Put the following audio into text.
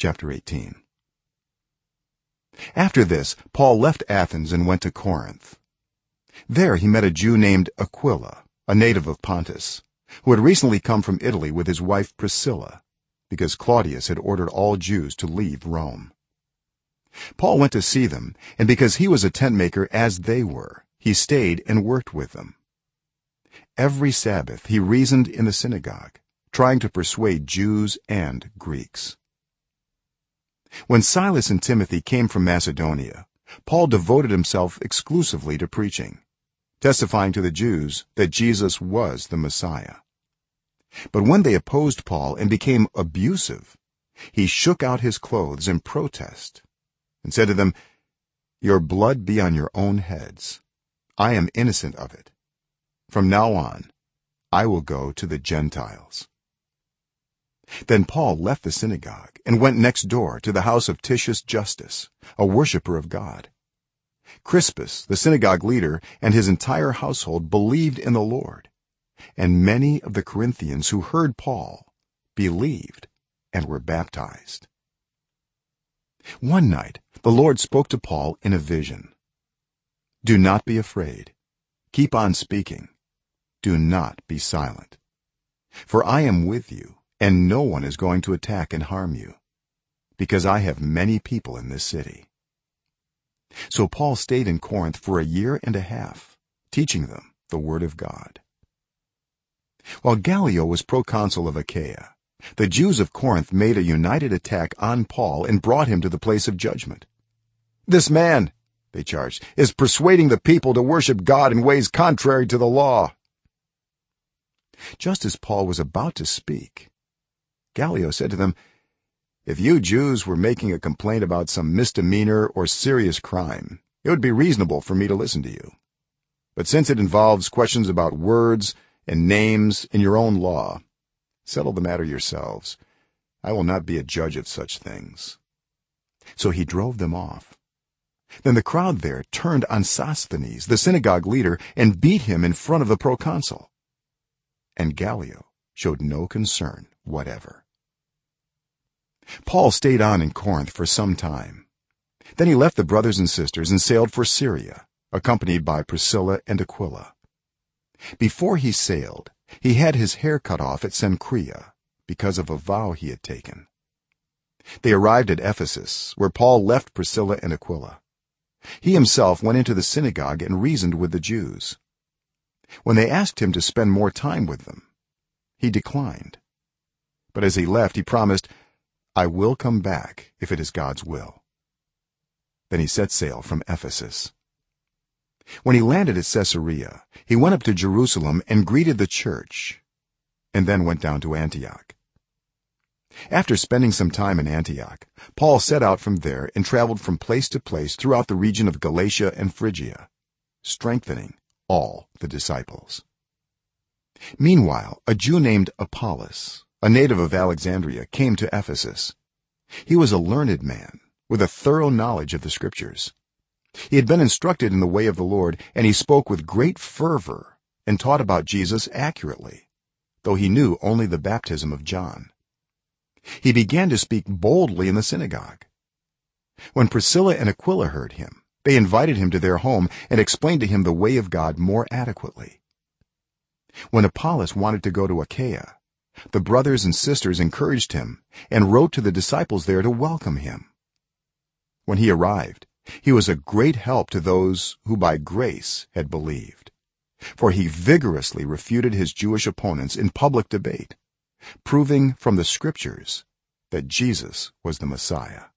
chapter 18 after this paul left athens and went to corinth. There he met a jew named aquila a native of pontus who had recently come from italy with his wife priscilla because claudius had ordered all jews to leave rome. Paul went to see them and because he was a tent maker as they were he stayed and worked with them. Every sabbath he reasoned in the synagogue trying to persuade jews and greeks when silas and timothy came from macedonia paul devoted himself exclusively to preaching testifying to the jews that jesus was the messiah. But when they opposed paul and became abusive he shook out his clothes in protest and said to them your blood be on your own heads. I am innocent of it. From now on i will go to the gentiles then paul left the synagogue and went next door to the house of titius justus a worshipper of god. Crispus the synagogue leader and his entire household believed in the lord. And many of the corinthians who heard paul believed and were baptized. One night the lord spoke to paul in a vision. Do not be afraid. Keep on speaking. Do not be silent. For i am with you and no one is going to attack and harm you because i have many people in this city. So paul stayed in corinth for a year and a half teaching them the word of god. While gallio was proconsul of achaia the jews of corinth made a united attack on paul and brought him to the place of judgment. This man they charged is persuading the people to worship god in ways contrary to the law. Just as paul was about to speak gallio said to them if you jews were making a complaint about some misdemeanor or serious crime it would be reasonable for me to listen to you. But since it involves questions about words and names in your own law settle the matter yourselves. I will not be a judge of such things. So he drove them off. Then the crowd there turned on sosthenes the synagogue leader and beat him in front of the proconsul. And gallio showed no concern whatever paul stayed on in corinth for some time. Then he left the brothers and sisters and sailed for syria accompanied by priscilla and aquila. Before he sailed he had his hair cut off at cenchreae because of a vow he had taken. They arrived at ephesus where paul left priscilla and aquila. He himself went into the synagogue and reasoned with the jews. When they asked him to spend more time with them he declined. But as he left he promised i will come back if it is god's will. Then he set sail from ephesus. When he landed at caesarea he went up to jerusalem and greeted the church and then went down to antioch. After spending some time in antioch paul set out from there and traveled from place to place throughout the region of galatia and phrygia strengthening all the disciples. Meanwhile a jew named apollos a native of alexandria came to ephesus. He was a learned man with a thorough knowledge of the scriptures. He had been instructed in the way of the lord and he spoke with great fervor and taught about jesus accurately though he knew only the baptism of john. He began to speak boldly in the synagogue. When priscilla and aquila heard him they invited him to their home and explained to him the way of god more adequately. When apollos wanted to go to achaia the brothers and sisters encouraged him and wrote to the disciples there to welcome him. When he arrived he was a great help to those who by grace had believed for he vigorously refuted his jewish opponents in public debate proving from the scriptures that jesus was the messiah